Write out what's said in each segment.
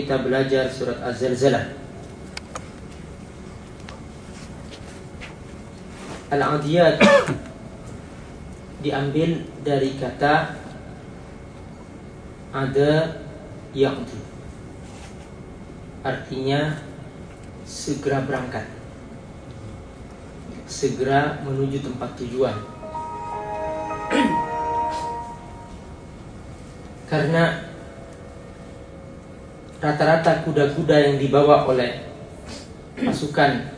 kita belajar surat Az-Zalzalah. Al-Adiyat diambil dari kata ada ya'du artinya segera berangkat. Segera menuju tempat tujuan. Karena rata-rata kuda-kuda yang dibawa oleh pasukan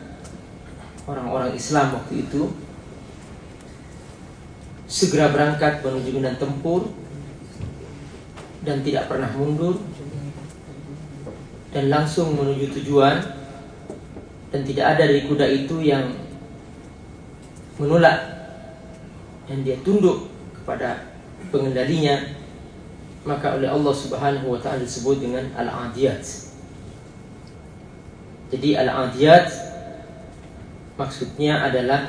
orang-orang Islam waktu itu segera berangkat menuju medan tempur dan tidak pernah mundur dan langsung menuju tujuan dan tidak ada dari kuda itu yang menolak dan dia tunduk kepada pengendalinya maka oleh Allah Subhanahu wa taala disebut dengan al-adiyat. Jadi al-adiyat maksudnya adalah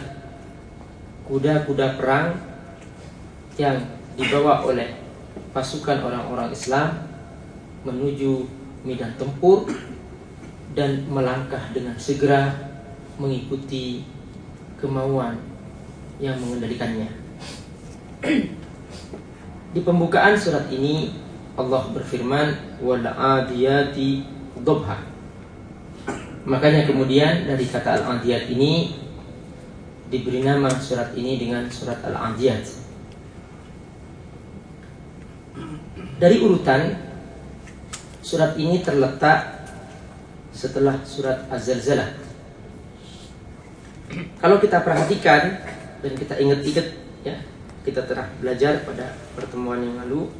kuda-kuda perang yang dibawa oleh pasukan orang-orang Islam menuju medan tempur dan melangkah dengan segera mengikuti kemauan yang mengendalikannya. Di pembukaan surat ini Allah berfirman wal adiyati dhabha. Makanya kemudian dari kata al-adiyat ini diberi nama surat ini dengan surat al-adiyat. Dari urutan surat ini terletak setelah surat Az-Zalzalah. Kalau kita perhatikan dan kita ingat-ingat ya kita telah belajar pada pertemuan yang lalu.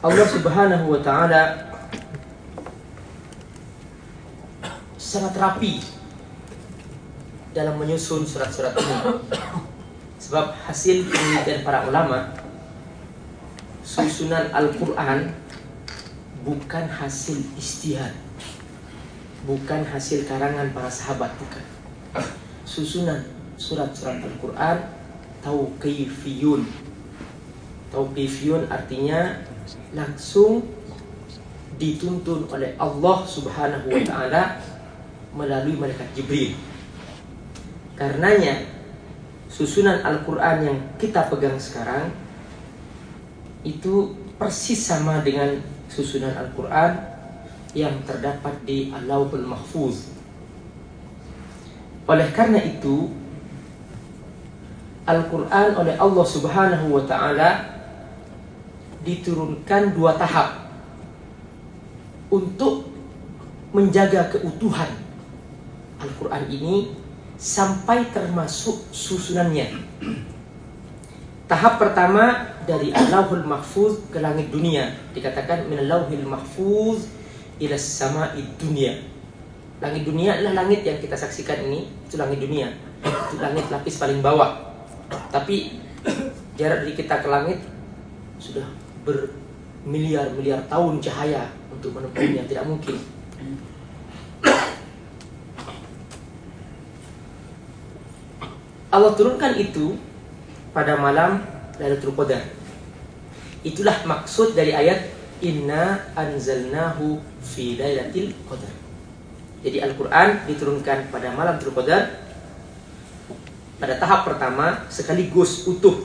Allah Subhanahu wa taala sangat rapi dalam menyusun surat-surat ini. Sebab hasil penelitian para ulama susunan Al-Qur'an bukan hasil istihad. Bukan hasil karangan para sahabat bukan. Susunan surat-surat Al-Quran tauqifiyun. Tauqifiyun artinya langsung dituntun oleh Allah subhanahu wa ta'ala melalui malaikat Jibril. Karenanya susunan Al-Quran yang kita pegang sekarang itu persis sama dengan susunan Al-Quran yang terdapat di Al-Lawhul Mahfuz. Oleh karena itu Al-Quran oleh Allah Subhanahu wa Ta'ala diturunkan dua tahap untuk menjaga keutuhan Al-Quran ini sampai termasuk susunannya. Tahap pertama dari Allahul Mahfuz ke langit dunia dikatakan min Allahul Mahfuz ila sama'id dunia. Langit dunia adalah langit yang kita saksikan ini, itu langit dunia. Itu langit lapis paling bawah. Tapi jarak dari kita ke langit sudah bermiliar-miliar tahun cahaya untuk menempuhnya tidak mungkin. Allah turunkan itu pada malam Lailatul Qadar. Itulah maksud dari ayat Inna anzalnahu fi lailatul qadar. Jadi Al-Qur'an diturunkan pada malam Lailatul pada tahap pertama sekaligus utuh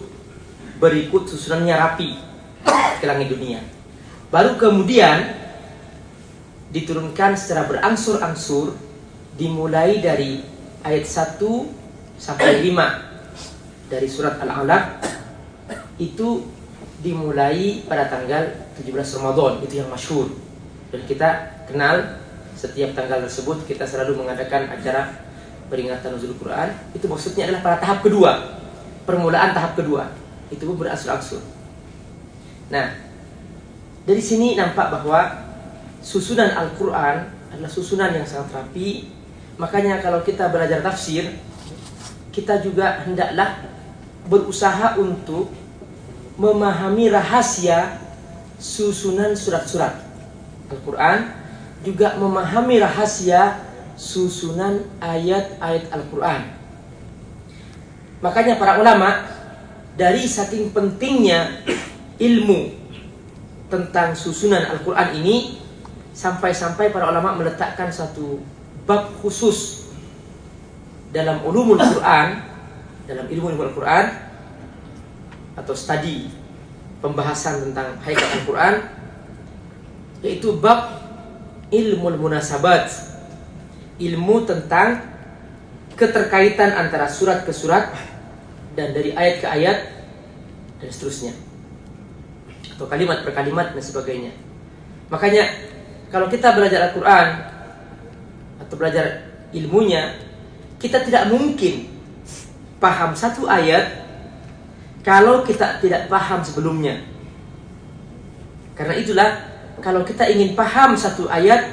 berikut susunannya rapi ke langit dunia. Baru kemudian diturunkan secara berangsur-angsur dimulai dari ayat 1 sampai 5 dari surat Al-Alaq itu dimulai pada tanggal 17 Ramadan itu yang masyhur dan kita kenal setiap tanggal tersebut kita selalu mengadakan acara peringatan nuzul Quran itu maksudnya adalah pada tahap kedua permulaan tahap kedua. Itu pun berangsur-angsur. Nah dari sini nampak bahwa susunan Al-Quran adalah susunan yang sangat rapi. Makanya kalau kita belajar tafsir kita juga hendaklah berusaha untuk memahami rahasia susunan surat-surat Al-Quran, juga memahami rahasia susunan ayat-ayat Al-Quran. Makanya para ulama dari saking pentingnya ilmu tentang susunan Al-Quran ini sampai-sampai para ulama meletakkan satu bab khusus dalam ulumul Quran dalam ilmu ilmu Al-Quran atau studi pembahasan tentang hakikat Al-Quran yaitu bab ilmu munasabat ilmu tentang keterkaitan antara surat ke surat dan dari ayat ke ayat dan seterusnya atau kalimat per kalimat dan sebagainya makanya kalau kita belajar Al-Quran atau belajar ilmunya kita tidak mungkin paham satu ayat kalau kita tidak paham sebelumnya. Karena itulah kalau kita ingin paham satu ayat,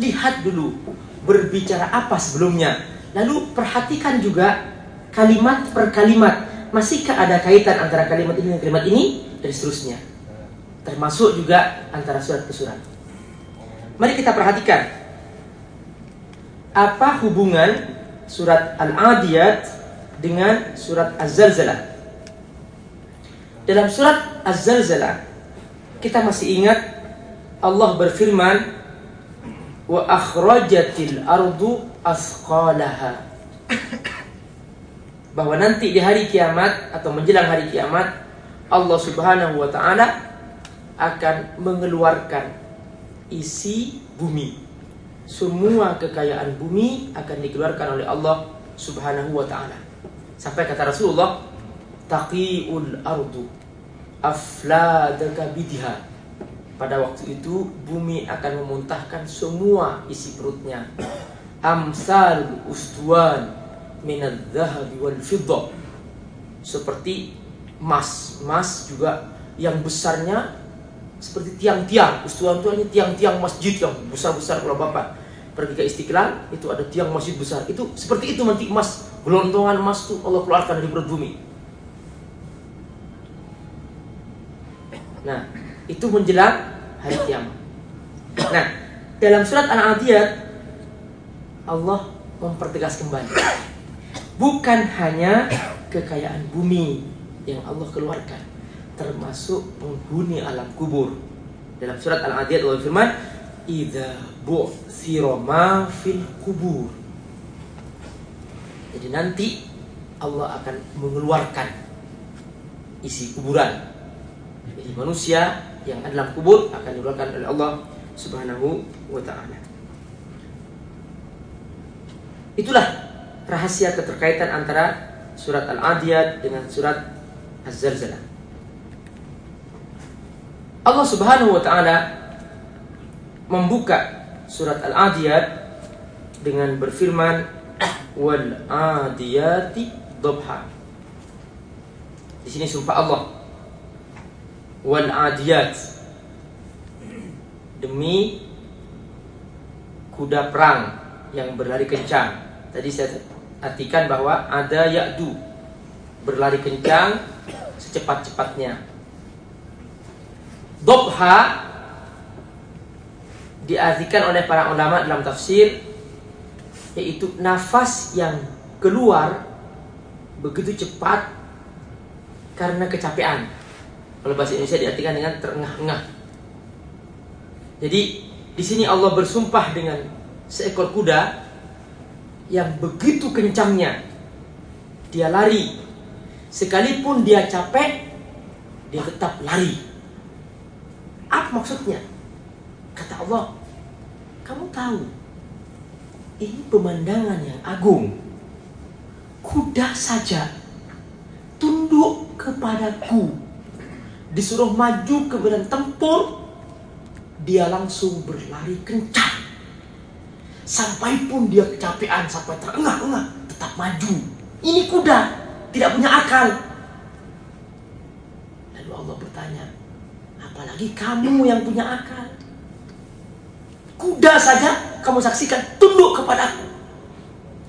lihat dulu berbicara apa sebelumnya. Lalu perhatikan juga kalimat per kalimat. Masihkah ada kaitan antara kalimat ini dan kalimat ini dan seterusnya. Termasuk juga antara surat ke surat. Mari kita perhatikan apa hubungan surat Al-Adiyat dengan surat Az-Zalzalah. Dalam surat Az-Zalzalah kita masih ingat Allah berfirman wa akhrajatil ardu asqalaha bahwa nanti di hari kiamat atau menjelang hari kiamat Allah Subhanahu wa taala akan mengeluarkan isi bumi. Semua kekayaan bumi akan dikeluarkan oleh Allah Subhanahu wa taala. Sampai kata Rasulullah, taqiul ardu afladaka bidha. Pada waktu itu bumi akan memuntahkan semua isi perutnya. Amsal ustuan minad dhahabi wal fiddah. Seperti emas, emas juga yang besarnya seperti tiang-tiang. Ustuan itu hanya tiang-tiang masjid yang besar-besar kalau Bapak pergi ke Istiqlal itu ada tiang masjid besar. Itu seperti itu nanti emas Gelondongan emas itu Allah keluarkan dari perut bumi. Nah, itu menjelang hari kiamat. Nah, dalam surat Al-Adiyat Allah mempertegas kembali. Bukan hanya kekayaan bumi yang Allah keluarkan, termasuk penghuni alam kubur. Dalam surat Al-Adiyat Allah firman, "Idza bu'thira ma fil kubur." Jadi nanti Allah akan mengeluarkan isi kuburan. Jadi manusia yang ada dalam kubur akan dikeluarkan oleh Allah Subhanahu wa taala. Itulah rahasia keterkaitan antara surat Al-Adiyat dengan surat Az-Zalzalah. Allah Subhanahu wa taala membuka surat Al-Adiyat dengan berfirman wal adiyati dhabha. Di sini sumpah Allah. Wal adiyat demi kuda perang yang berlari kencang. Tadi saya artikan bahwa ada ya'du berlari kencang secepat-cepatnya. Dobha diartikan oleh para ulama dalam tafsir yaitu nafas yang keluar begitu cepat karena kecapean. Kalau bahasa Indonesia diartikan dengan terengah-engah. Jadi di sini Allah bersumpah dengan seekor kuda yang begitu kencangnya dia lari. Sekalipun dia capek, dia tetap lari. Apa maksudnya? Kata Allah, kamu tahu ini pemandangan yang agung. Kuda saja tunduk kepadaku. Disuruh maju ke medan tempur, dia langsung berlari kencang. Sampai pun dia kecapean, sampai terengah-engah, tetap maju. Ini kuda, tidak punya akal. Lalu Allah bertanya, apalagi kamu yang punya akal. Kuda saja kamu saksikan tunduk kepadaku.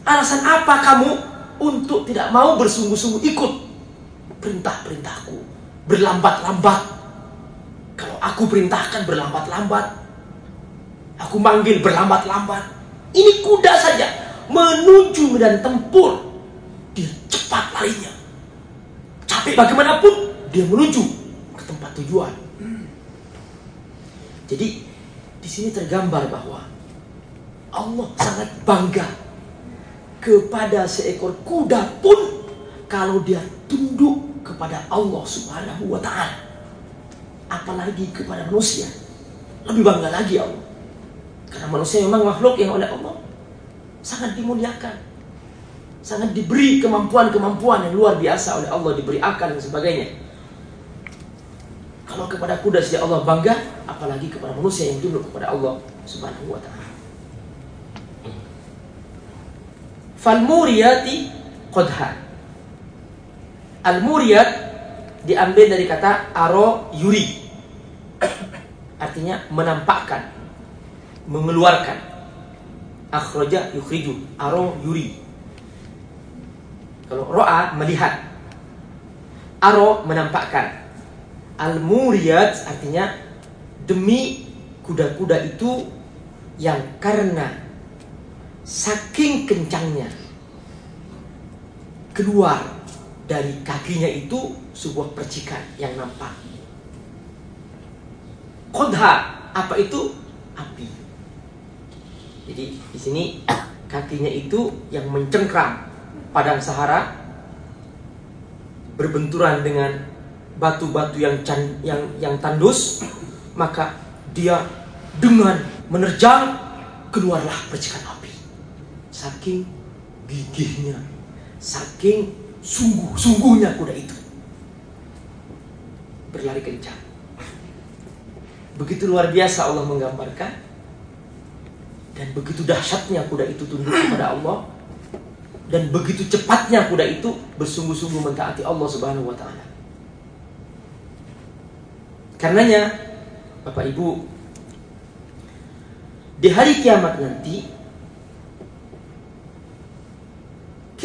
Alasan apa kamu untuk tidak mau bersungguh-sungguh ikut perintah-perintahku? Berlambat-lambat. Kalau aku perintahkan berlambat-lambat. Aku manggil berlambat-lambat. Ini kuda saja menuju medan tempur. Dia cepat larinya. Capek bagaimanapun dia menuju ke tempat tujuan. Jadi di sini tergambar bahwa Allah sangat bangga kepada seekor kuda pun kalau dia tunduk kepada Allah Subhanahu wa taala. Apalagi kepada manusia. Lebih bangga lagi Allah. Karena manusia memang makhluk yang oleh Allah sangat dimuliakan. Sangat diberi kemampuan-kemampuan yang luar biasa oleh Allah diberi akal dan sebagainya. Kalau kepada kuda saja Allah bangga, apalagi kepada manusia yang tunduk kepada Allah Subhanahu wa taala. Falmuriyati qadha. Al-muriyat diambil dari kata aro yuri. Artinya menampakkan, mengeluarkan. Akhraja yukhriju, aro yuri. Kalau ro'a melihat. Aro menampakkan. Al-muriyat artinya demi kuda-kuda itu yang karena saking kencangnya keluar dari kakinya itu sebuah percikan yang nampak. Kodha apa itu? Api. Jadi di sini kakinya itu yang mencengkram padang Sahara berbenturan dengan batu-batu yang yang yang tandus, maka dia dengan menerjang keluarlah percikan api saking gigihnya, saking sungguh-sungguhnya kuda itu. Berlari kencang. Begitu luar biasa Allah menggambarkan dan begitu dahsyatnya kuda itu tunduk kepada Allah dan begitu cepatnya kuda itu bersungguh-sungguh mentaati Allah Subhanahu wa taala. Karenanya Bapak Ibu di hari kiamat nanti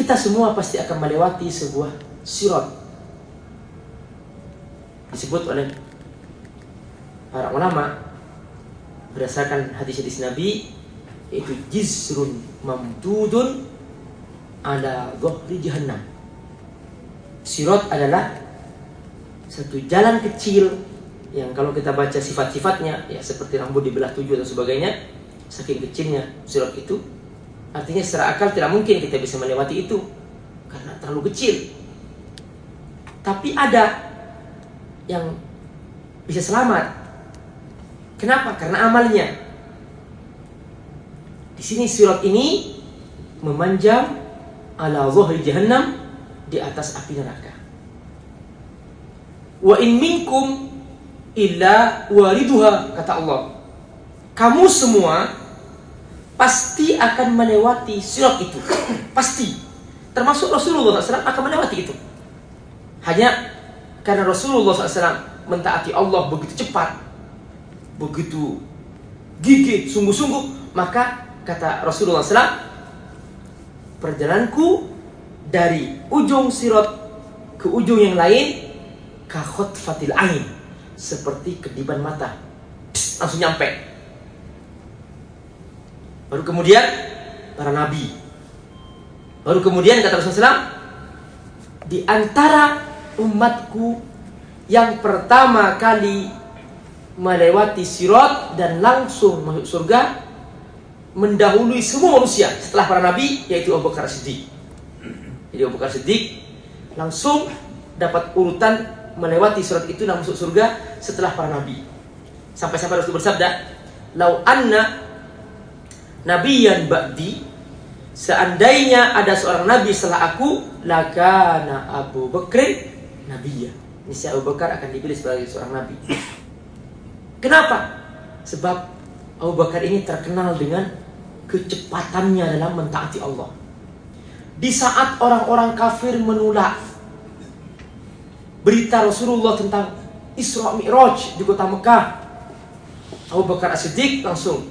kita semua pasti akan melewati sebuah sirat disebut oleh para ulama berdasarkan hadis-hadis Nabi yaitu jizrun mamdudun ala dhahri jahannam. Sirat adalah satu jalan kecil yang kalau kita baca sifat-sifatnya ya seperti rambut dibelah tujuh dan sebagainya saking kecilnya sirat itu Artinya secara akal tidak mungkin kita bisa melewati itu karena terlalu kecil. Tapi ada yang bisa selamat. Kenapa? Karena amalnya. Di sini surat ini memanjang ala zuhri jahannam di atas api neraka. Wa in minkum illa wariduha kata Allah. Kamu semua pasti akan melewati sirat itu. Pasti. Termasuk Rasulullah SAW akan melewati itu. Hanya karena Rasulullah SAW mentaati Allah begitu cepat, begitu gigih, sungguh-sungguh, maka kata Rasulullah SAW, perjalananku dari ujung sirat ke ujung yang lain, kahot fatil ain, seperti kediban mata, Psst, langsung nyampe Baru kemudian para nabi. Baru kemudian kata Rasulullah di antara umatku yang pertama kali melewati sirat dan langsung masuk surga mendahului semua manusia setelah para nabi yaitu Abu Bakar Siddiq. Jadi Abu Bakar Siddiq langsung dapat urutan melewati surat itu dan masuk surga setelah para nabi. Sampai-sampai Rasul bersabda, "Lau anna nabiyan ba'di seandainya ada seorang nabi setelah aku lakana Abu Bakr nabiya niscaya Abu Bakar akan dipilih sebagai seorang nabi. Kenapa? Sebab Abu Bakar ini terkenal dengan kecepatannya dalam mentaati Allah. Di saat orang-orang kafir menolak berita Rasulullah tentang Isra Mi'raj di kota Mekah Abu Bakar As-Siddiq langsung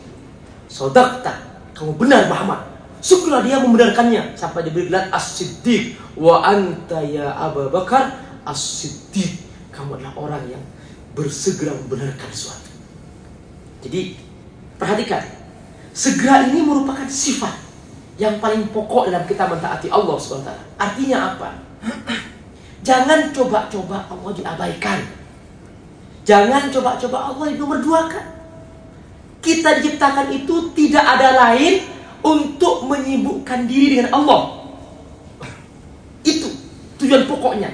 Sodakta kamu benar Muhammad. Syukurlah dia membenarkannya sampai diberi gelar As-Siddiq wa anta ya Abu Bakar As-Siddiq. Kamu adalah orang yang bersegera membenarkan sesuatu. Jadi perhatikan, segera ini merupakan sifat yang paling pokok dalam kita mentaati Allah SWT. Artinya apa? Jangan coba-coba Allah diabaikan. Jangan coba-coba Allah nomor dua kan. Kita diciptakan itu tidak ada lain untuk menyibukkan diri dengan Allah. Itu tujuan pokoknya.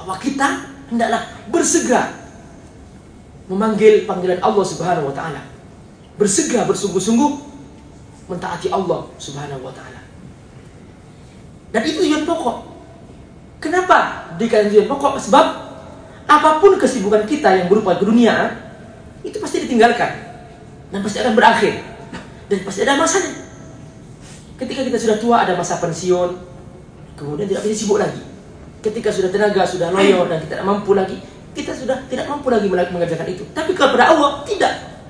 Bahwa kita hendaklah bersegera memanggil panggilan Allah Subhanahu wa taala. Bersegera bersungguh-sungguh mentaati Allah Subhanahu wa taala. Dan itu tujuan pokok. Kenapa dikatakan tujuan pokok? Sebab apa pun kesibukan kita yang berupa dunia itu pasti ditinggalkan dan pasti akan berakhir dan pasti ada masanya. Ketika kita sudah tua ada masa pensiun, kemudian tidak bisa sibuk lagi. Ketika sudah tenaga, sudah loyo dan kita tidak mampu lagi, kita sudah tidak mampu lagi mengerjakan itu. Tapi kepada Allah tidak.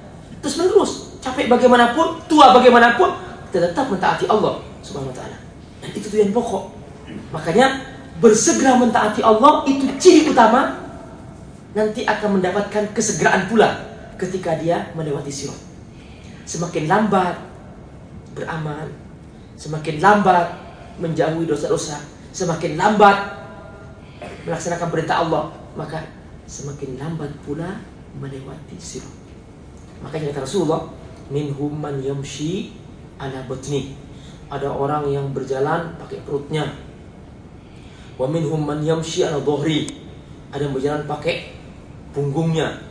Terus menerus, capek bagaimanapun, tua bagaimanapun, kita tetap mentaati Allah Subhanahu wa taala. Dan itu tujuan pokok. Makanya bersegera mentaati Allah itu ciri utama nanti akan mendapatkan kesegeraan pula ketika dia melewati sirat. Semakin lambat beramal, semakin lambat menjauhi dosa-dosa, semakin lambat melaksanakan perintah Allah, maka semakin lambat pula melewati sirat. Makanya kata Rasulullah, minhum man yamshi ala batni. Ada orang yang berjalan pakai perutnya. Wa minhum man yamshi ala dhahri. Ada yang berjalan pakai punggungnya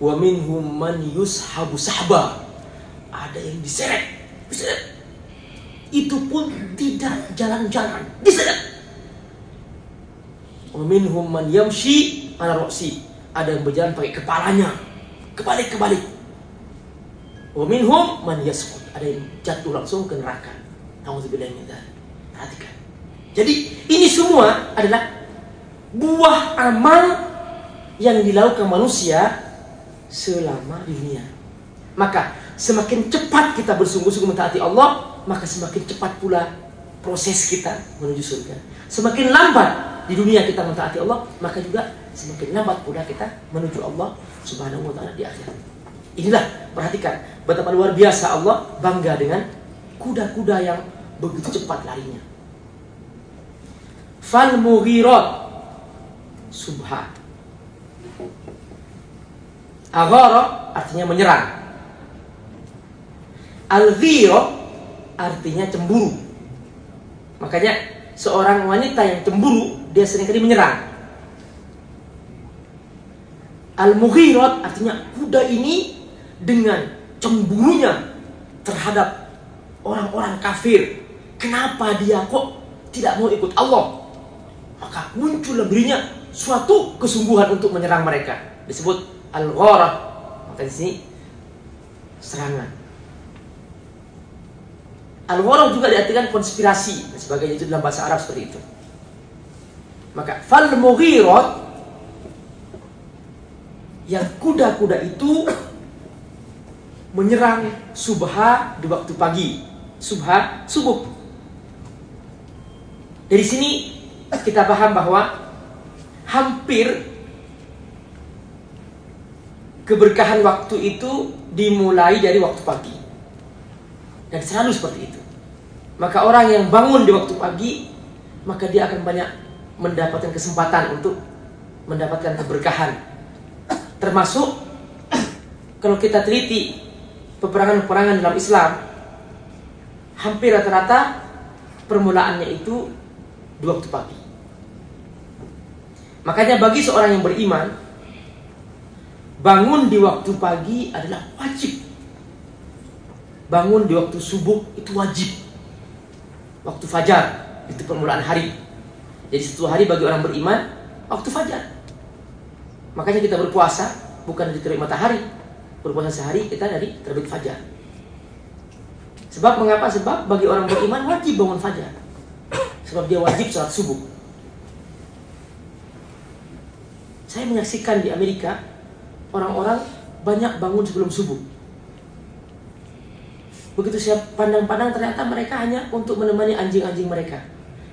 wa minhum man yushabu sahba ada yang diseret diseret. Itu pun tidak jalan-jalan diseret. Minhum man yamshi ala roksi ada yang berjalan pakai kepalanya kebalik-kebalik. Minhum man yasqut. Ada yang jatuh langsung ke neraka. Nauzubillah min Perhatikan. Jadi ini semua adalah buah amal yang dilakukan manusia selama dunia. Maka semakin cepat kita bersungguh-sungguh mentaati Allah, maka semakin cepat pula proses kita menuju surga. Semakin lambat di dunia kita mentaati Allah, maka juga semakin lambat pula kita menuju Allah Subhanahu wa taala di akhirat. Inilah perhatikan betapa luar biasa Allah bangga dengan kuda-kuda yang begitu cepat larinya. Fal mughirat subha Aghara artinya menyerang. Al artinya cemburu. Makanya seorang wanita yang cemburu dia sering kali menyerang. Al-Mughirat artinya kuda ini dengan cemburunya terhadap orang-orang kafir. Kenapa dia kok tidak mau ikut Allah? Maka muncul dirinya suatu kesungguhan untuk menyerang mereka. Disebut al-gharah maka di sini serangan al-gharah juga diartikan konspirasi dan sebagainya itu dalam bahasa Arab seperti itu maka fal mughirat yang kuda-kuda itu menyerang subha di waktu pagi subha subuh dari sini kita paham bahwa hampir keberkahan waktu itu dimulai dari waktu pagi. Dan selalu seperti itu. Maka orang yang bangun di waktu pagi, maka dia akan banyak mendapatkan kesempatan untuk mendapatkan keberkahan. Termasuk kalau kita teliti peperangan-peperangan dalam Islam, hampir rata-rata permulaannya itu di waktu pagi. Makanya bagi seorang yang beriman, Bangun di waktu pagi adalah wajib. Bangun di waktu subuh itu wajib. Waktu fajar itu permulaan hari. Jadi satu hari bagi orang beriman waktu fajar. Makanya kita berpuasa bukan dari terbit matahari. Berpuasa sehari kita dari terbit fajar. Sebab mengapa? Sebab bagi orang beriman wajib bangun fajar. Sebab dia wajib sholat subuh. Saya menyaksikan di Amerika orang-orang banyak bangun sebelum subuh. Begitu saya pandang-pandang ternyata mereka hanya untuk menemani anjing-anjing mereka.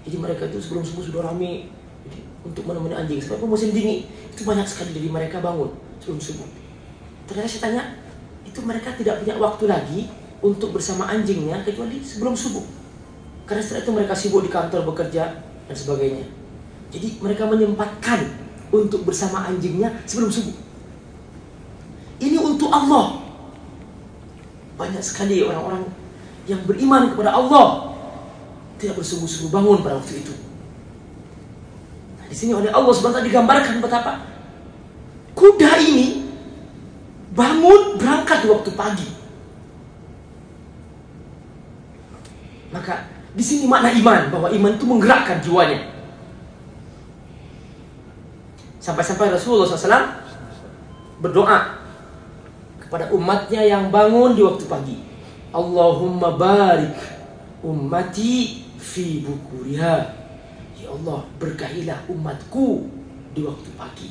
Jadi mereka itu sebelum subuh sudah rame Jadi, untuk menemani anjing sebab musim dingin itu banyak sekali dari mereka bangun sebelum subuh. Ternyata saya tanya, itu mereka tidak punya waktu lagi untuk bersama anjingnya kecuali sebelum subuh. Karena setelah itu mereka sibuk di kantor bekerja dan sebagainya. Jadi mereka menyempatkan untuk bersama anjingnya sebelum subuh. Ini untuk Allah. Banyak sekali orang-orang yang beriman kepada Allah tidak bersungguh-sungguh bangun pada waktu itu. Nah, di sini oleh Allah SWT digambarkan betapa kuda ini bangun berangkat di waktu pagi. Maka di sini makna iman bahwa iman itu menggerakkan jiwanya. Sampai-sampai Rasulullah SAW berdoa kepada umatnya yang bangun di waktu pagi. Allahumma barik ummati fi bukuriha. Ya Allah, berkahilah umatku di waktu pagi.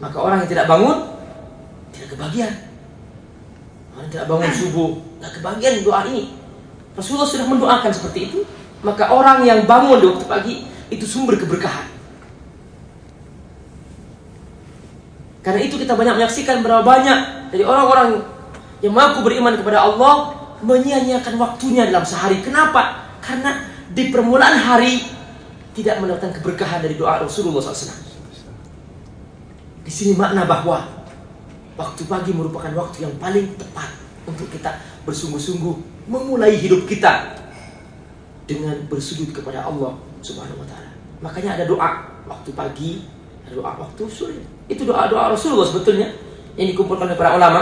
Maka orang yang tidak bangun tidak kebagian. Orang yang tidak bangun subuh tidak kebagian doa ini. Rasulullah sudah mendoakan seperti itu. Maka orang yang bangun di waktu pagi itu sumber keberkahan. Karena itu kita banyak menyaksikan berapa banyak dari orang-orang yang mengaku beriman kepada Allah menyia-nyiakan waktunya dalam sehari. Kenapa? Karena di permulaan hari tidak mendapatkan keberkahan dari doa Rasulullah SAW. Di sini makna bahwa waktu pagi merupakan waktu yang paling tepat untuk kita bersungguh-sungguh memulai hidup kita dengan bersujud kepada Allah Subhanahu wa taala. Makanya ada doa waktu pagi, doa waktu sore. Itu doa-doa Rasulullah sebetulnya yang dikumpulkan oleh para ulama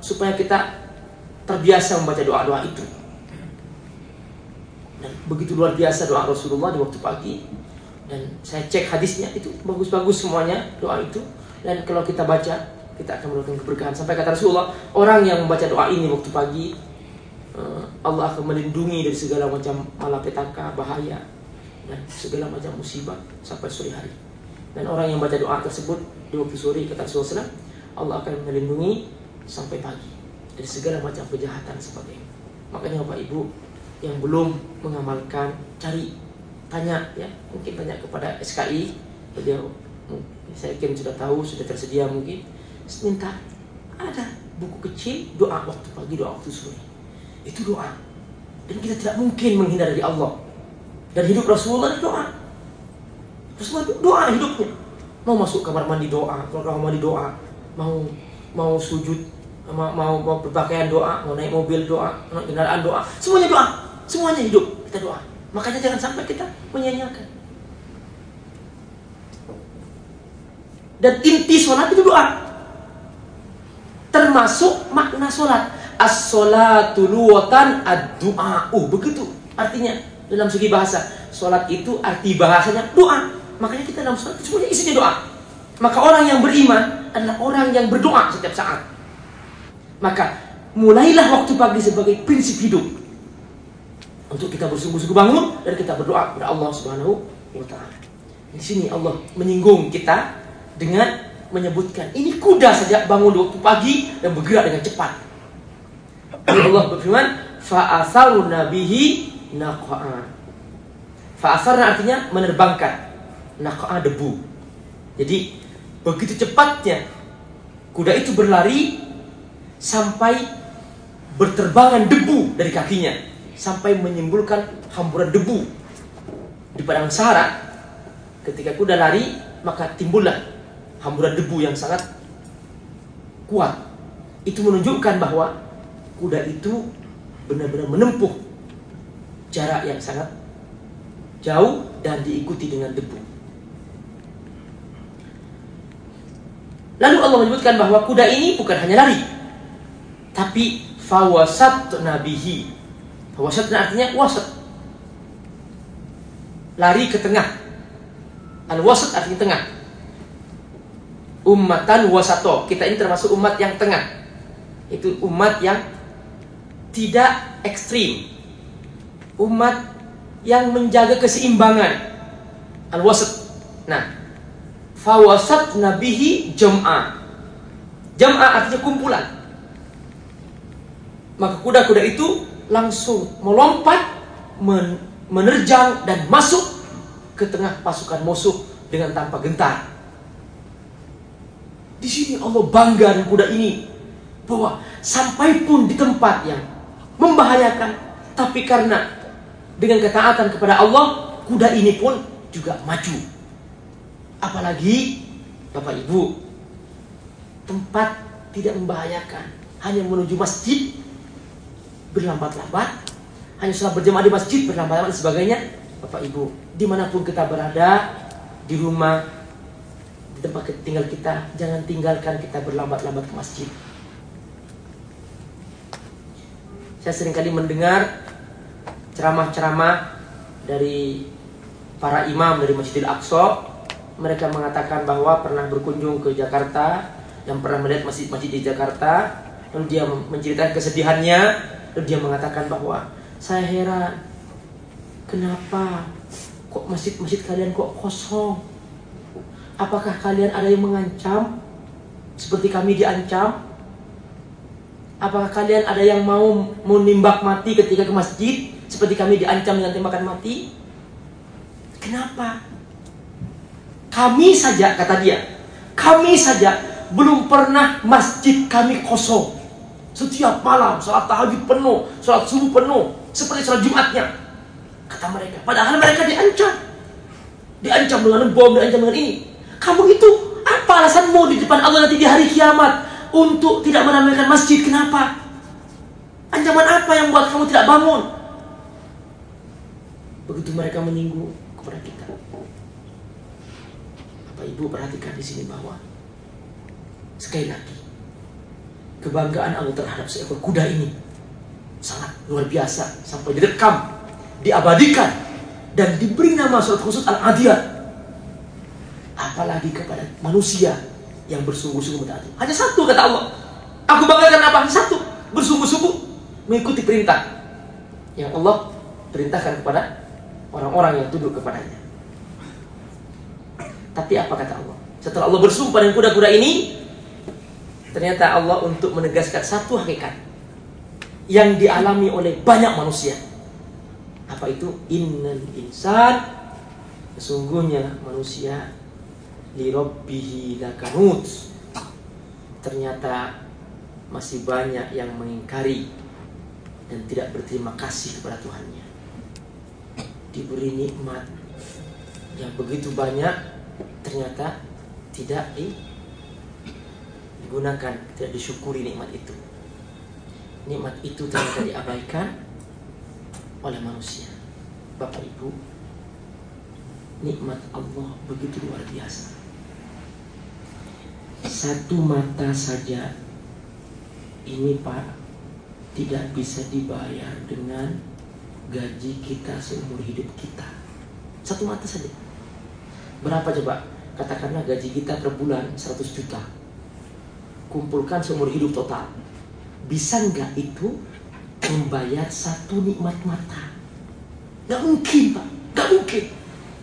supaya kita terbiasa membaca doa-doa itu. Dan begitu luar biasa doa Rasulullah di waktu pagi. Dan saya cek hadisnya itu bagus-bagus semuanya doa itu. Dan kalau kita baca, kita akan mendapatkan keberkahan. Sampai kata Rasulullah, orang yang membaca doa ini waktu pagi, eh, Allah akan melindungi dari segala macam malapetaka, bahaya, dan segala macam musibah sampai sore hari. Dan orang yang baca doa tersebut di waktu sore, kata Rasulullah, Allah akan melindungi sampai pagi dari segala macam kejahatan sebagainya. Makanya Bapak Ibu yang belum mengamalkan, cari, tanya ya, mungkin tanya kepada SKI, beliau saya yakin sudah tahu, sudah tersedia mungkin. Minta ada buku kecil doa waktu pagi, doa waktu sore. Itu doa. Dan kita tidak mungkin menghindar dari Allah. Dan hidup Rasulullah doa. Rasulullah doa hidupnya. Mau masuk kamar mandi doa, kalau kamar mandi doa, mau mau sujud, mau mau, mau berpakaian doa, mau naik mobil doa, naik kendaraan doa, semuanya doa, semuanya hidup kita doa. Makanya jangan sampai kita menyanyiakan. Dan inti sholat itu doa. Termasuk makna sholat. As-sholatu luwatan ad-du'a. Uh, begitu artinya dalam segi bahasa. Sholat itu arti bahasanya doa. Makanya kita dalam sholat semuanya isinya doa. Maka orang yang beriman adalah orang yang berdoa setiap saat. Maka mulailah waktu pagi sebagai prinsip hidup. Untuk kita bersungguh-sungguh bangun dan kita berdoa kepada Allah Subhanahu wa taala. Di sini Allah menyinggung kita dengan menyebutkan ini kuda saja bangun waktu pagi dan bergerak dengan cepat. Allah berfirman, fa'asaruna bihi naqa'a. Fa'asarna artinya menerbangkan. Naqa'a debu. Jadi begitu cepatnya kuda itu berlari sampai berterbangan debu dari kakinya sampai menimbulkan hamburan debu di padang sahara. Ketika kuda lari, maka timbullah hamburan debu yang sangat kuat. Itu menunjukkan bahwa kuda itu benar-benar menempuh jarak yang sangat jauh dan diikuti dengan debu. Lalu Allah menyebutkan bahwa kuda ini bukan hanya lari, tapi fawasat nabihi. Fawasat artinya wasat. Lari ke tengah. Al-wasat artinya tengah. Ummatan wasato. Kita ini termasuk umat yang tengah. Itu umat yang tidak ekstrim. Umat yang menjaga keseimbangan. Al-wasat. Nah, fawasat nabihi jam'a. Jam'a artinya kumpulan. Maka kuda-kuda itu langsung melompat, men menerjang dan masuk ke tengah pasukan musuh dengan tanpa gentar. Di sini Allah bangga dengan kuda ini bahwa sampai pun di tempat yang membahayakan, tapi karena dengan ketaatan kepada Allah, kuda ini pun juga maju. Apalagi Bapak Ibu, tempat tidak membahayakan, hanya menuju masjid berlambat-lambat, hanya sholat berjamaah di masjid berlambat-lambat dan sebagainya. Bapak Ibu, di mana pun kita berada, di rumah, di tempat tinggal kita, jangan tinggalkan kita berlambat-lambat ke masjid. Saya sering kali mendengar ceramah-ceramah dari para imam dari Masjidil Aqsa. Mereka mengatakan bahwa pernah berkunjung ke Jakarta yang pernah melihat masjid-masjid di Jakarta. Lalu dia menceritakan kesedihannya. Lalu dia mengatakan bahwa saya heran kenapa kok masjid-masjid kalian kok kosong? Apakah kalian ada yang mengancam seperti kami diancam? Apakah kalian ada yang mau menimbak mati ketika ke masjid seperti kami diancam dengan tembakan mati? Kenapa? Kami saja kata dia, kami saja belum pernah masjid kami kosong. Setiap malam salat tahajud penuh, salat subuh penuh, seperti salat Jumatnya. Kata mereka, padahal mereka diancam. Diancam dengan bom, diancam dengan ini. Kamu itu apa alasanmu di depan Allah nanti di hari kiamat untuk tidak meramaikan masjid? Kenapa? Ancaman apa yang buat kamu tidak bangun? Begitu mereka menyinggung kepada kita. Bapak Ibu perhatikan di sini bahwa sekali lagi kebanggaan Allah terhadap seekor kuda ini sangat luar biasa sampai direkam, diabadikan dan diberi nama surat khusus al-adiyat. Apalagi kepada manusia yang bersungguh-sungguh mentaati. Hanya satu kata Allah. Aku banggakan apa? Satu, bersungguh-sungguh mengikuti perintah yang Allah perintahkan kepada orang-orang yang tunduk kepadanya. Tapi apa kata Allah? Setelah Allah bersumpah dengan kuda-kuda ini, ternyata Allah untuk menegaskan satu hakikat yang dialami oleh banyak manusia. Apa itu? Innal insan sesungguhnya manusia li rabbihi lakanut. Ternyata masih banyak yang mengingkari dan tidak berterima kasih kepada Tuhannya. Diberi nikmat yang begitu banyak ternyata tidak digunakan, tidak disyukuri nikmat itu. Nikmat itu ternyata diabaikan oleh manusia. Bapak Ibu, nikmat Allah begitu luar biasa. Satu mata saja ini Pak tidak bisa dibayar dengan gaji kita seumur hidup kita. Satu mata saja. Berapa coba? Katakanlah gaji kita per bulan 100 juta. Kumpulkan seumur hidup total. Bisa nggak itu membayar satu nikmat mata? Gak mungkin Pak, gak mungkin.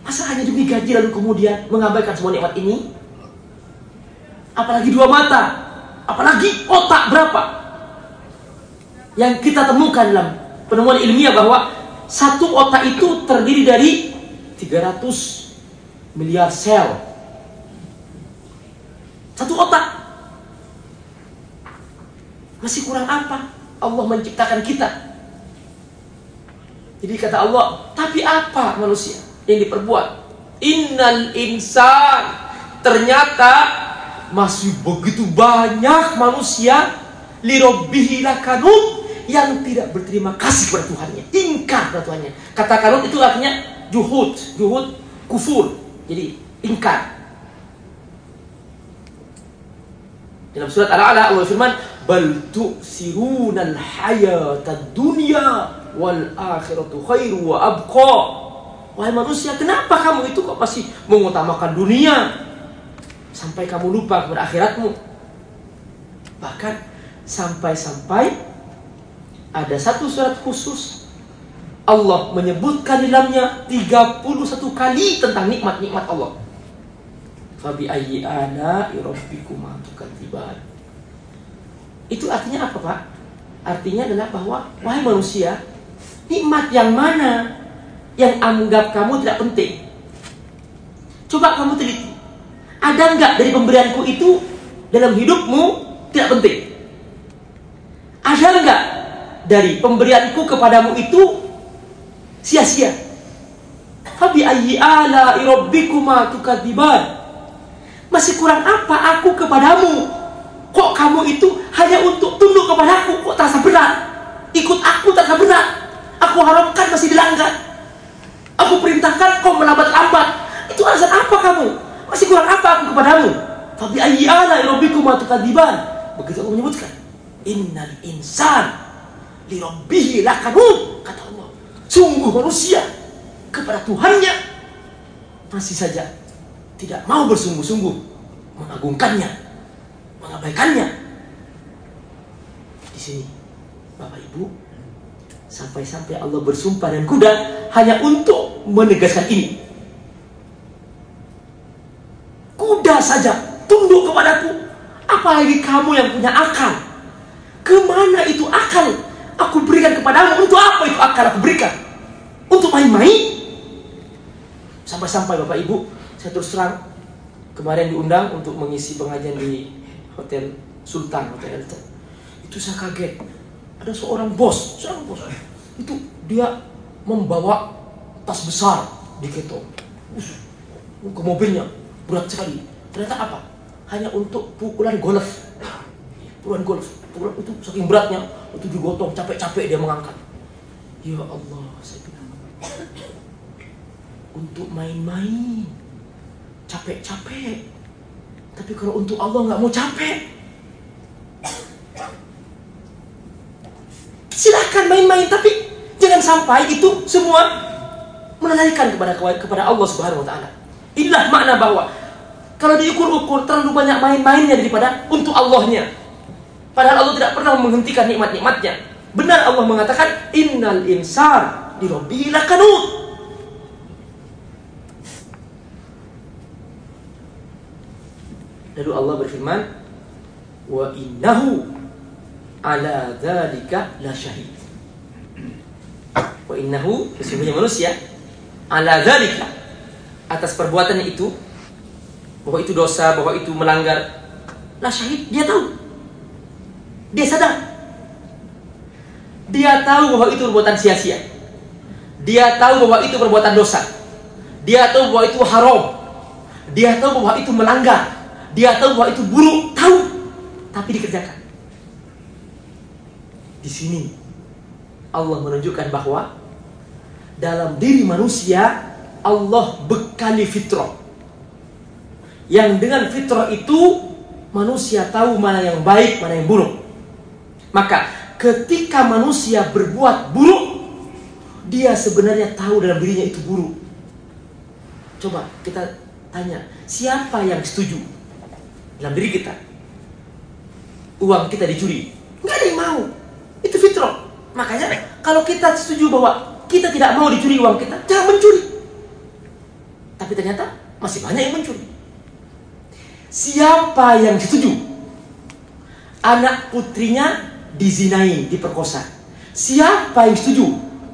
Masa hanya demi gaji lalu kemudian mengabaikan semua nikmat ini? Apalagi dua mata, apalagi otak berapa? Yang kita temukan dalam penemuan ilmiah bahwa satu otak itu terdiri dari 300 miliar sel. Satu otak. Masih kurang apa? Allah menciptakan kita. Jadi kata Allah, tapi apa manusia yang diperbuat? Innal insan ternyata masih begitu banyak manusia lirobbihi lakanut yang tidak berterima kasih kepada Tuhannya, ingkar kepada Tuhannya. Kata kanut itu artinya juhud, juhud kufur. Jadi ingkar. Dalam surat Al-A'la Allah firman, "Bal tu'sirunal hayatad dunya wal akhiratu khairu wa abqa." Wahai manusia, kenapa kamu itu kok masih mengutamakan dunia sampai kamu lupa kepada akhiratmu? Bahkan sampai-sampai ada satu surat khusus Allah menyebutkan di dalamnya 31 kali tentang nikmat-nikmat Allah. Fabi ayyi ana rabbikuma tukadziban. Itu artinya apa, Pak? Artinya adalah bahwa wahai manusia, nikmat yang mana yang anggap kamu tidak penting? Coba kamu teliti. Ada nggak dari pemberianku itu dalam hidupmu tidak penting? Ada nggak dari pemberianku kepadamu itu sia-sia? Fabi ayyi ala rabbikuma tukadziban? Masih kurang apa aku kepadamu? Kok kamu itu hanya untuk tunduk kepadaku? Kok terasa berat? Ikut aku terasa berat. Aku harapkan masih dilanggar. Aku perintahkan kau melambat-lambat. Itu alasan apa kamu? Masih kurang apa aku kepadamu? Fabi ayyi ala rabbikuma tukadziban? Begitu aku menyebutkan. Innal insan li rabbihi lakanun kata Allah. Sungguh manusia kepada Tuhannya masih saja tidak mau bersungguh-sungguh mengagungkannya, mengabaikannya. Di sini Bapak Ibu sampai-sampai Allah bersumpah dan kuda hanya untuk menegaskan ini. Kuda saja tunduk kepadaku. Apalagi kamu yang punya akal. Ke mana itu akal? Aku berikan kepadamu. Untuk apa itu akal aku berikan? Untuk main-main? Sampai-sampai Bapak Ibu, saya terus terang kemarin diundang untuk mengisi pengajian di Hotel Sultan, Hotel Elton. Itu saya kaget. Ada seorang bos, seorang bos. Itu dia membawa tas besar di keto. Ke mobilnya, berat sekali. Ternyata apa? Hanya untuk pukulan golf. Pukulan golf. Pukulan itu saking beratnya, itu digotong capek-capek dia mengangkat. Ya Allah, saya bilang untuk main-main. Capek-capek. Tapi kalau untuk Allah nggak mau capek. Silahkan main-main, tapi jangan sampai itu semua menanaikan kepada kepada Allah Subhanahu wa taala. Inilah makna bahwa kalau diukur-ukur terlalu banyak main-mainnya daripada untuk Allahnya. Padahal Allah tidak pernah menghentikan nikmat-nikmatnya. Benar Allah mengatakan innal insar di kanut. Lalu Allah berfirman, "Wa innahu ala dzalika la syahid." Wa innahu sesungguhnya manusia ala dzalika atas perbuatan itu bahwa itu dosa, bahwa itu melanggar la syahid, dia tahu. Dia sadar. Dia tahu bahwa itu perbuatan sia-sia. Dia tahu bahwa itu perbuatan dosa. Dia tahu bahwa itu haram. Dia tahu bahwa itu melanggar. Dia tahu bahwa itu buruk, tahu, tapi dikerjakan. Di sini Allah menunjukkan bahwa dalam diri manusia Allah bekali fitrah. Yang dengan fitrah itu manusia tahu mana yang baik, mana yang buruk. Maka ketika manusia berbuat buruk, dia sebenarnya tahu dalam dirinya itu buruk. Coba kita tanya, siapa yang setuju dalam diri kita. Uang kita dicuri. Nggak ada yang mau. Itu fitrah. Makanya kalau kita setuju bahwa kita tidak mau dicuri uang kita, jangan mencuri. Tapi ternyata masih banyak yang mencuri. Siapa yang setuju? Anak putrinya dizinai, diperkosa. Siapa yang setuju?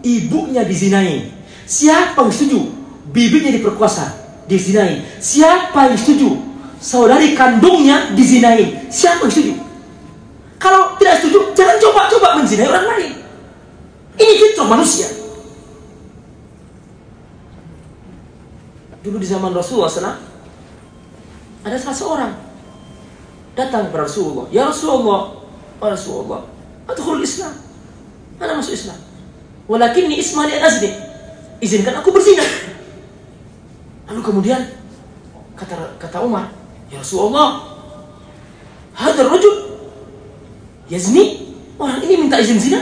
Ibunya dizinai. Siapa yang setuju? Bibinya diperkosa, dizinai. Siapa yang setuju? Saudari kandungnya dizinai. Siapa yang setuju? Kalau tidak setuju, jangan coba-coba menzinai orang lain. Ini fitrah manusia. Dulu di zaman Rasulullah SAW, ada salah seorang datang kepada Rasulullah. Ya Rasulullah, ya Rasulullah, adkhul Islam. Mana masuk Islam? Walakin ini ismani azni. Izinkan aku berzina. Lalu kemudian kata kata Umar, Ya Rasulullah, hadar rajul yazni. Orang ini minta izin zina.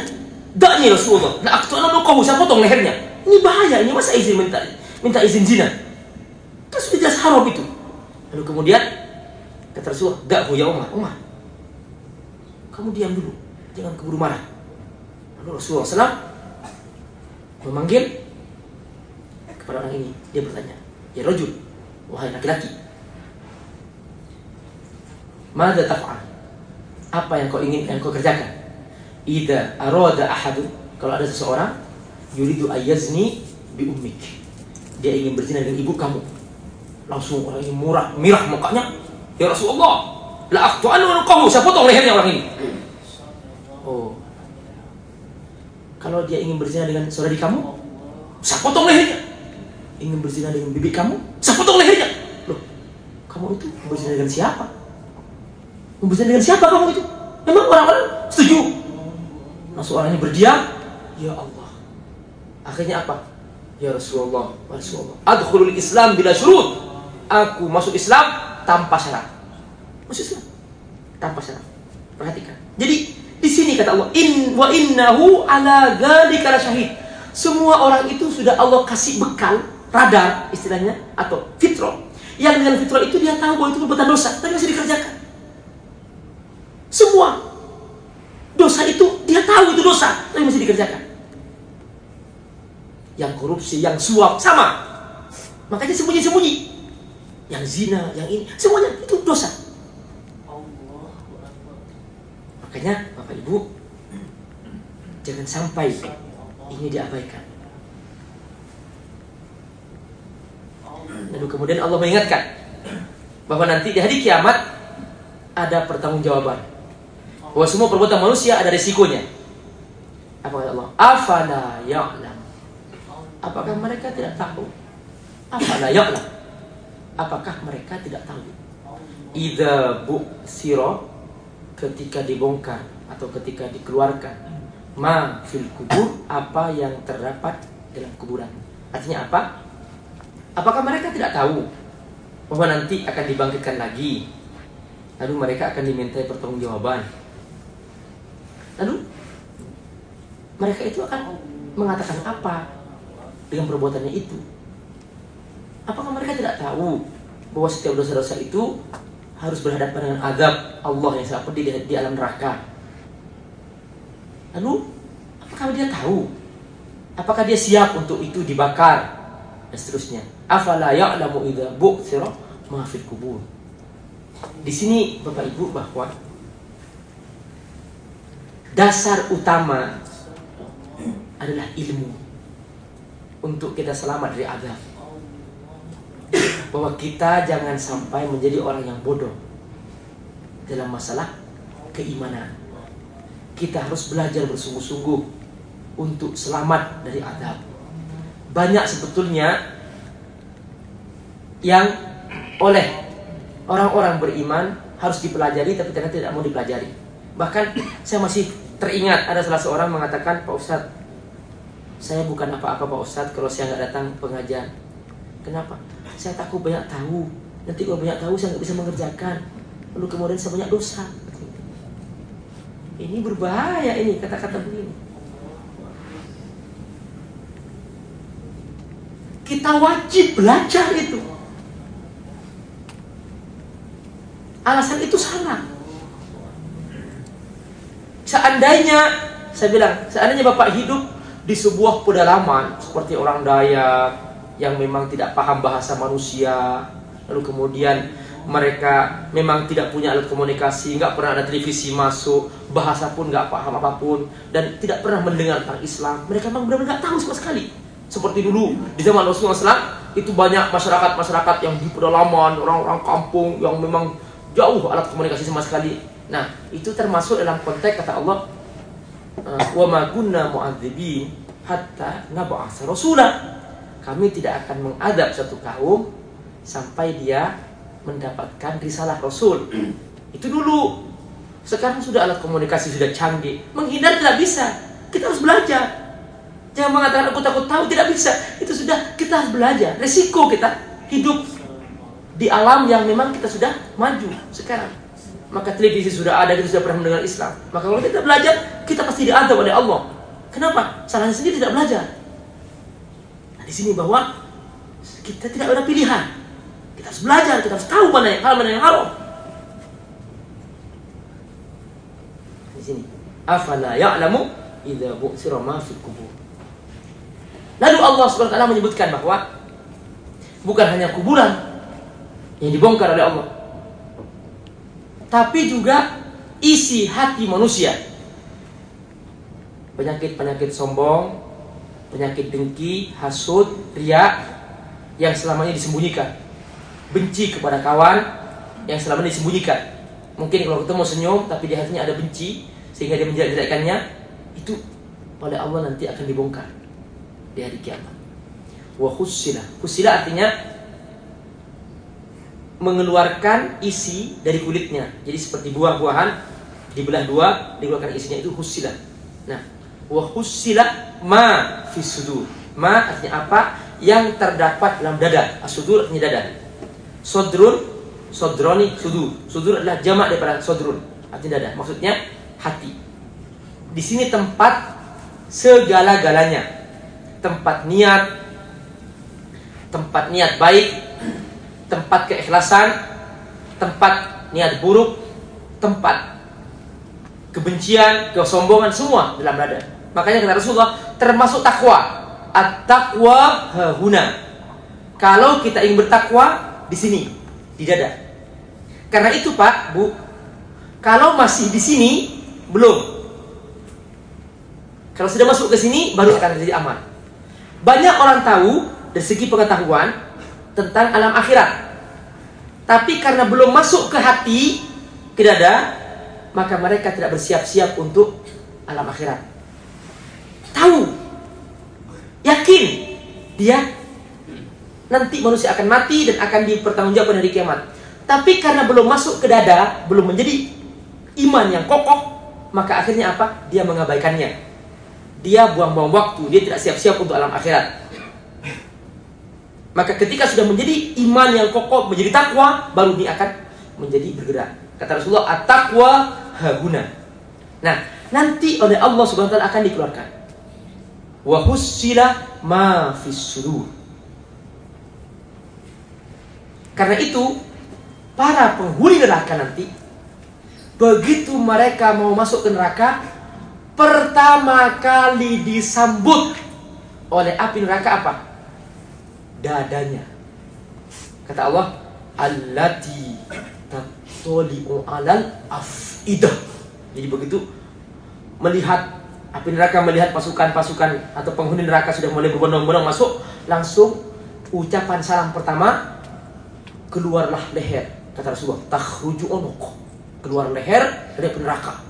Daknya Rasulullah. La aktu ana kau saya potong lehernya. Ini bahaya, ini masa izin minta minta izin zina. Kan sudah jelas haram itu. Lalu kemudian kata Rasulullah, "Dak ya Umar, Umar. Kamu diam dulu, jangan keburu marah." Lalu Rasulullah SAW memanggil kepada orang ini. Dia bertanya, "Ya rajul, wahai laki-laki, Mada taf'al? Apa yang kau ingin yang kau kerjakan? Ida arada ahadun kalau ada seseorang yuridu ayazni bi ummik. Dia ingin berzina dengan ibu kamu. Langsung orang ini murah, mirah mukanya. Ya Rasulullah, la aqtu'an kamu, saya potong lehernya orang ini. Oh. Kalau dia ingin berzina dengan saudari kamu, saya potong lehernya. Ingin berzina dengan bibi kamu, saya potong lehernya. Loh, kamu itu berzina dengan siapa? Berzina dengan siapa kamu itu? Memang orang-orang setuju. Langsung orang ini berdiam. Ya Allah. Akhirnya apa? Ya Rasulullah, Rasulullah. Adkhulul Islam bila syurut. Aku masuk Islam tanpa syarat. Masuk Islam tanpa syarat. Perhatikan. Jadi di sini kata Allah, in wa innahu ala dzalika syahid. Semua orang itu sudah Allah kasih bekal, radar istilahnya atau fitrah. Yang dengan fitrah itu dia tahu bahwa itu perbuatan dosa, tapi masih dikerjakan. Semua dosa itu dia tahu itu dosa, tapi masih dikerjakan yang korupsi, yang suap, sama. Makanya sembunyi-sembunyi. Yang zina, yang ini, semuanya itu dosa. Makanya Bapak Ibu, jangan sampai ini diabaikan. Lalu kemudian Allah mengingatkan bahwa nanti di hari kiamat ada pertanggungjawaban. Bahwa semua perbuatan manusia ada resikonya. Apa kata Allah? Afala ya'lam Apakah mereka tidak tahu? Apa layaklah? Apakah mereka tidak tahu? Ida bu siro ketika dibongkar atau ketika dikeluarkan ma fil kubur apa yang terdapat dalam kuburan. Artinya apa? Apakah mereka tidak tahu bahwa nanti akan dibangkitkan lagi? Lalu mereka akan diminta pertanggungjawaban. Lalu mereka itu akan mengatakan apa? dengan perbuatannya itu. Apakah mereka tidak tahu bahwa setiap dosa-dosa itu harus berhadapan dengan azab Allah yang sangat pedih di, di alam neraka? Lalu, apakah dia tahu? Apakah dia siap untuk itu dibakar? Dan seterusnya. Afala ya'lamu idza bu'thira ma kubur. Di sini Bapak Ibu bahwa dasar utama adalah ilmu untuk kita selamat dari azab. Bahwa kita jangan sampai menjadi orang yang bodoh dalam masalah keimanan. Kita harus belajar bersungguh-sungguh untuk selamat dari azab. Banyak sebetulnya yang oleh orang-orang beriman harus dipelajari tapi ternyata tidak mau dipelajari. Bahkan saya masih teringat ada salah seorang mengatakan Pak Ustadz saya bukan apa-apa Pak Ustadz kalau saya nggak datang pengajian. Kenapa? Saya takut banyak tahu. Nanti kalau banyak tahu saya nggak bisa mengerjakan. Lalu kemudian saya banyak dosa. Ini berbahaya ini kata-kata begini. Kita wajib belajar itu. Alasan itu salah. Seandainya, saya bilang, seandainya Bapak hidup di sebuah pedalaman seperti orang Dayak yang memang tidak paham bahasa manusia lalu kemudian mereka memang tidak punya alat komunikasi nggak pernah ada televisi masuk bahasa pun nggak paham apa pun dan tidak pernah mendengar tentang Islam mereka memang benar-benar nggak tahu sama sekali. Seperti dulu di zaman Rasulullah SAW itu banyak masyarakat-masyarakat yang di pedalaman orang-orang kampung yang memang jauh alat komunikasi sama sekali nah itu termasuk dalam konteks kata Allah Eh, wa ma kunna mu'adzibin hatta nab'atsa rasula. Kami tidak akan mengadab satu kaum sampai dia mendapatkan risalah rasul. Itu dulu. Sekarang sudah alat komunikasi sudah canggih. Menghindar tidak bisa. Kita harus belajar. Jangan mengatakan aku takut tahu, tidak bisa. Itu sudah kita harus belajar. Resiko kita hidup di alam yang memang kita sudah maju sekarang maka televisi sudah ada, kita sudah pernah mendengar Islam. Maka kalau kita belajar, kita pasti diadab oleh Allah. Kenapa? Salahnya sendiri tidak belajar. Nah, di sini bahwa kita tidak ada pilihan. Kita harus belajar, kita harus tahu mana yang halal, mana yang haram. Di sini, afala ya'lamu idza bu'sira ma fil kubur. Lalu Allah taala menyebutkan bahwa bukan hanya kuburan yang dibongkar oleh Allah, tapi juga isi hati manusia. Penyakit-penyakit sombong, penyakit dengki, hasut, riak yang selamanya disembunyikan. benci kepada kawan yang selama ini disembunyikan. Mungkin kalau ketemu senyum tapi di hatinya ada benci sehingga dia menjelek-jelekkannya, itu oleh Allah nanti akan dibongkar di hari kiamat. Wa husila. Husila artinya mengeluarkan isi dari kulitnya. Jadi seperti buah-buahan dibelah dua, dikeluarkan isinya itu husila. Nah, wa husila ma fi sudur. Ma artinya apa? Yang terdapat dalam dada. As-sudur artinya dada. Sodrun, sodroni, sudur. Sudur adalah jamak daripada sodrun. Artinya dada. Maksudnya hati. Di sini tempat segala-galanya. Tempat niat, tempat niat baik, tempat keikhlasan, tempat niat buruk, tempat kebencian, kesombongan semua dalam dada. Makanya kata Rasulullah termasuk takwa. At-taqwa hahuna. Kalau kita ingin bertakwa di sini, di dada. Karena itu Pak, Bu, kalau masih di sini belum. Kalau sudah masuk ke sini baru akan terjadi amal. Banyak orang tahu dari segi pengetahuan tentang alam akhirat. Tapi karena belum masuk ke hati, ke dada, maka mereka tidak bersiap-siap untuk alam akhirat. Tahu Yakin dia nanti manusia akan mati dan akan dipertanggungjawabkan dari kiamat. Tapi karena belum masuk ke dada, belum menjadi iman yang kokoh, maka akhirnya apa? Dia mengabaikannya. Dia buang-buang waktu, dia tidak siap-siap untuk alam akhirat. Maka ketika sudah menjadi iman yang kokoh, menjadi takwa, baru dia akan menjadi bergerak. Kata Rasulullah, at-taqwa haguna. Nah, nanti oleh Allah Subhanahu wa taala akan dikeluarkan wa hussila ma. Karena itu, para penghuni neraka nanti begitu mereka mau masuk ke neraka, pertama kali disambut oleh api neraka apa? Dadanya. Kata Allah, allati tatoli'u alal afidah. Jadi begitu melihat api neraka melihat pasukan-pasukan atau penghuni neraka sudah mulai berbondong-bondong masuk, langsung ucapan salam pertama keluarlah leher kata Rasulullah takhruju unuq keluar leher dari neraka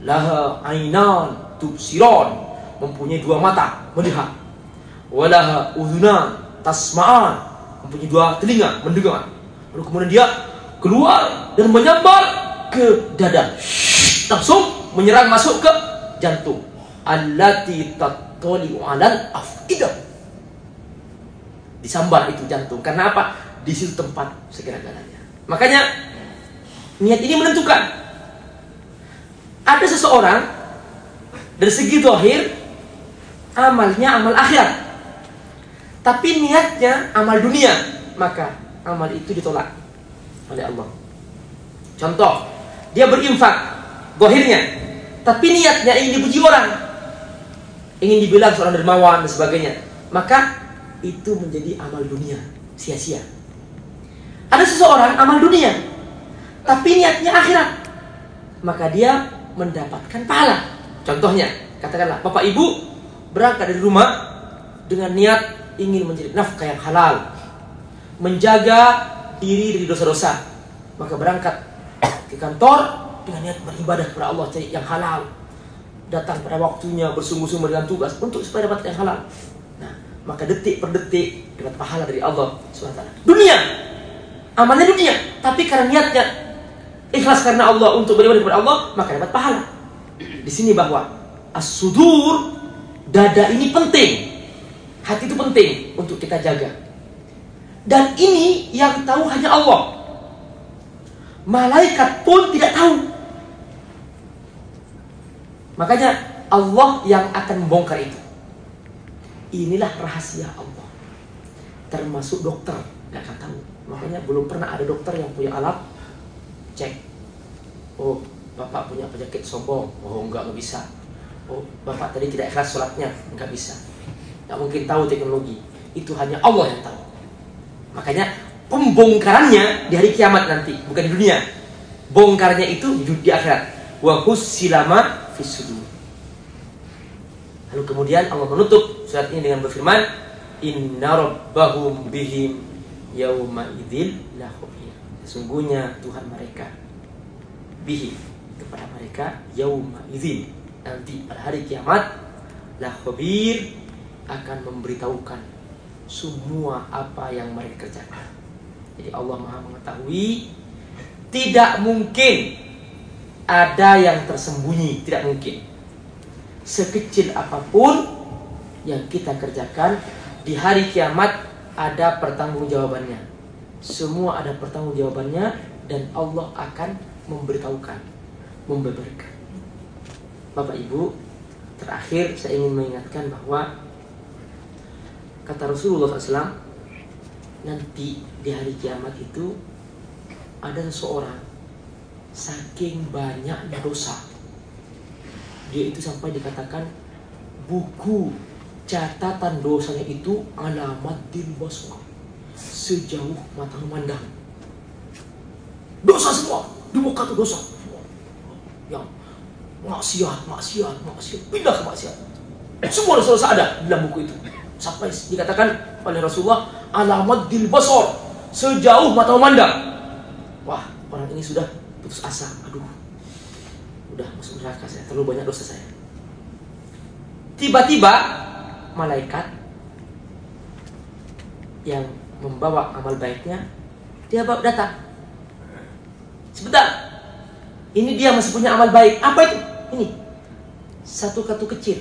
laha ainan tubsiron mempunyai dua mata melihat walaha udhunan tasma'an mempunyai dua telinga mendengar lalu kemudian dia keluar dan menyambar ke dada langsung menyerang masuk ke jantung allati tattali'u 'alal afidah. Disambar itu jantung. Karena apa? Di situ tempat segala-galanya. Makanya niat ini menentukan. Ada seseorang dari segi zahir amalnya amal akhirat. Tapi niatnya amal dunia, maka amal itu ditolak oleh Allah. Contoh, dia berinfak, zahirnya, tapi niatnya ingin dipuji orang ingin dibilang seorang dermawan dan sebagainya, maka itu menjadi amal dunia, sia-sia. Ada seseorang amal dunia, tapi niatnya akhirat, maka dia mendapatkan pahala. Contohnya, katakanlah Bapak Ibu berangkat dari rumah dengan niat ingin menjadi nafkah yang halal, menjaga diri dari dosa-dosa, maka berangkat ke kantor dengan niat beribadah kepada Allah cari yang halal, datang pada waktunya bersungguh-sungguh dengan tugas untuk supaya dapat yang halal. Nah, maka detik per detik dapat pahala dari Allah SWT. Dunia, amalnya dunia, tapi karena niatnya ikhlas karena Allah untuk beribadah kepada Allah, maka dapat pahala. Di sini bahwa as-sudur dada ini penting. Hati itu penting untuk kita jaga. Dan ini yang tahu hanya Allah. Malaikat pun tidak tahu. Makanya Allah yang akan membongkar itu. Inilah rahasia Allah. Termasuk dokter, nggak akan tahu. Makanya belum pernah ada dokter yang punya alat cek. Oh, bapak punya penyakit sombong. Oh, enggak, nggak bisa. Oh, bapak tadi tidak ikhlas sholatnya, nggak bisa. Nggak mungkin tahu teknologi. Itu hanya Allah yang tahu. Makanya pembongkarannya di hari kiamat nanti, bukan di dunia. Bongkarnya itu di akhirat. Wa silama fisudur. Lalu kemudian Allah menutup surat ini dengan berfirman, Inna rabbahum bihim yauma idzil la. Sesungguhnya Tuhan mereka bihi kepada mereka yauma idzin nanti pada hari kiamat la akan memberitahukan semua apa yang mereka kerjakan. Jadi Allah Maha mengetahui tidak mungkin ada yang tersembunyi, tidak mungkin. Sekecil apa pun yang kita kerjakan di hari kiamat ada pertanggungjawabannya. Semua ada pertanggungjawabannya dan Allah akan memberitahukan, membeberkan. Bapak Ibu, terakhir saya ingin mengingatkan bahwa kata Rasulullah SAW nanti di hari kiamat itu ada seseorang saking banyaknya dosa. Dia itu sampai dikatakan buku catatan dosanya itu alamat din baswa sejauh mata memandang. Dosa semua di muka itu dosa. Yang maksiat maksiat maksiat pindah ke maksiat. Semua dosa-dosa ada dalam buku itu sampai dikatakan oleh Rasulullah alamat dil basor sejauh mata memandang. Wah orang ini sudah putus asa. Aduh. Udah masuk neraka saya. Terlalu banyak dosa saya. Tiba-tiba malaikat yang membawa amal baiknya dia bawa datang. Sebentar. Ini dia masih punya amal baik. Apa itu? Ini. Satu kartu kecil.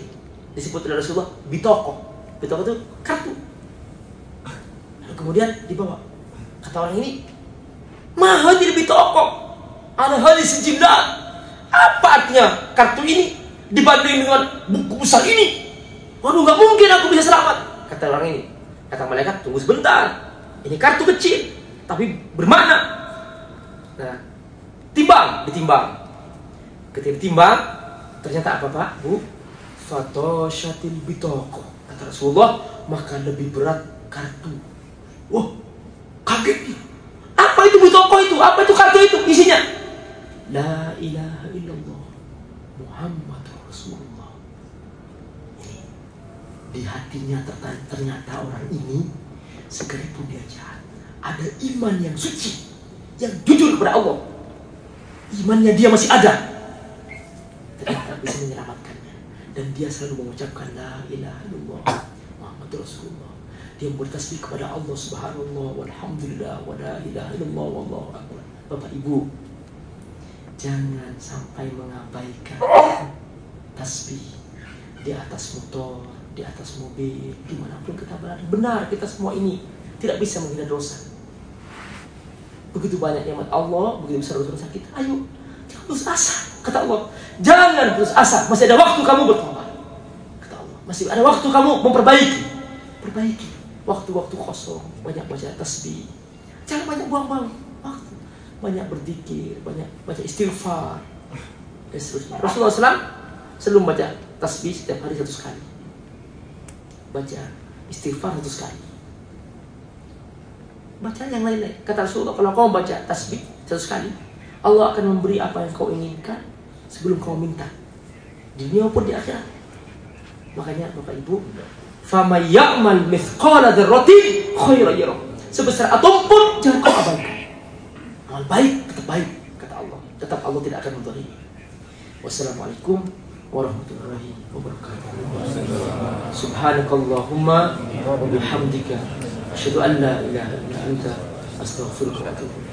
Disebut oleh Rasulullah bitoko itu kartu kemudian dibawa kata orang ini mahal tidak bitoko ada hadis sejumlah apa artinya kartu ini dibanding dengan buku besar ini Waduh, nggak mungkin aku bisa selamat. Kata orang ini. Kata malaikat, tunggu sebentar. Ini kartu kecil, tapi bermakna. Nah, timbang, ditimbang. Ketika ditimbang, ternyata apa Pak? Bu? Fatoshatil bitoko. Kata Rasulullah, maka lebih berat kartu. Wah, kaget nih. Apa itu bitoko itu? Apa itu kartu itu? Isinya. La ilaha illallah. Muhammad Rasulullah di hatinya ternyata orang ini sekalipun dia jahat ada iman yang suci yang jujur kepada Allah imannya dia masih ada ternyata bisa menyelamatkannya dan dia selalu mengucapkan la ilaha illallah Muhammad Rasulullah dia bertasbih kepada Allah subhanallah walhamdulillah wa la ilaha illallah wallahu akbar Bapak Ibu jangan sampai mengabaikan tasbih di atas motor di atas mobil, di mana pun kita berada. Benar, kita semua ini tidak bisa menghindar dosa. Begitu banyak nikmat Allah, begitu besar dosa kita. Ayo, jangan putus asa. Kata Allah, jangan putus asa. Masih ada waktu kamu bertobat. Kata Allah, masih ada waktu kamu memperbaiki. Perbaiki waktu-waktu kosong, banyak baca tasbih. Jangan banyak buang-buang waktu. Banyak berzikir, banyak baca istighfar. Dan seterusnya. Rasulullah SAW selalu baca tasbih setiap hari satu sekali baca istighfar satu sekali. Baca yang lain-lain. Kata Rasulullah, kalau kau baca tasbih satu sekali, Allah akan memberi apa yang kau inginkan sebelum kau minta. Di dunia maupun di akhirat. Makanya Bapak Ibu, fama ya'mal mithqala dzarratin khairan yarah. Sebesar atom pun jangan kau abaikan. Amal baik tetap baik kata Allah. Tetap Allah tidak akan menzalimi. Wassalamualaikum warahmatullahi wabarakatuh. Subhanakallahumma wa bihamdika asyhadu an la ilaha illa anta astaghfiruka wa atubu.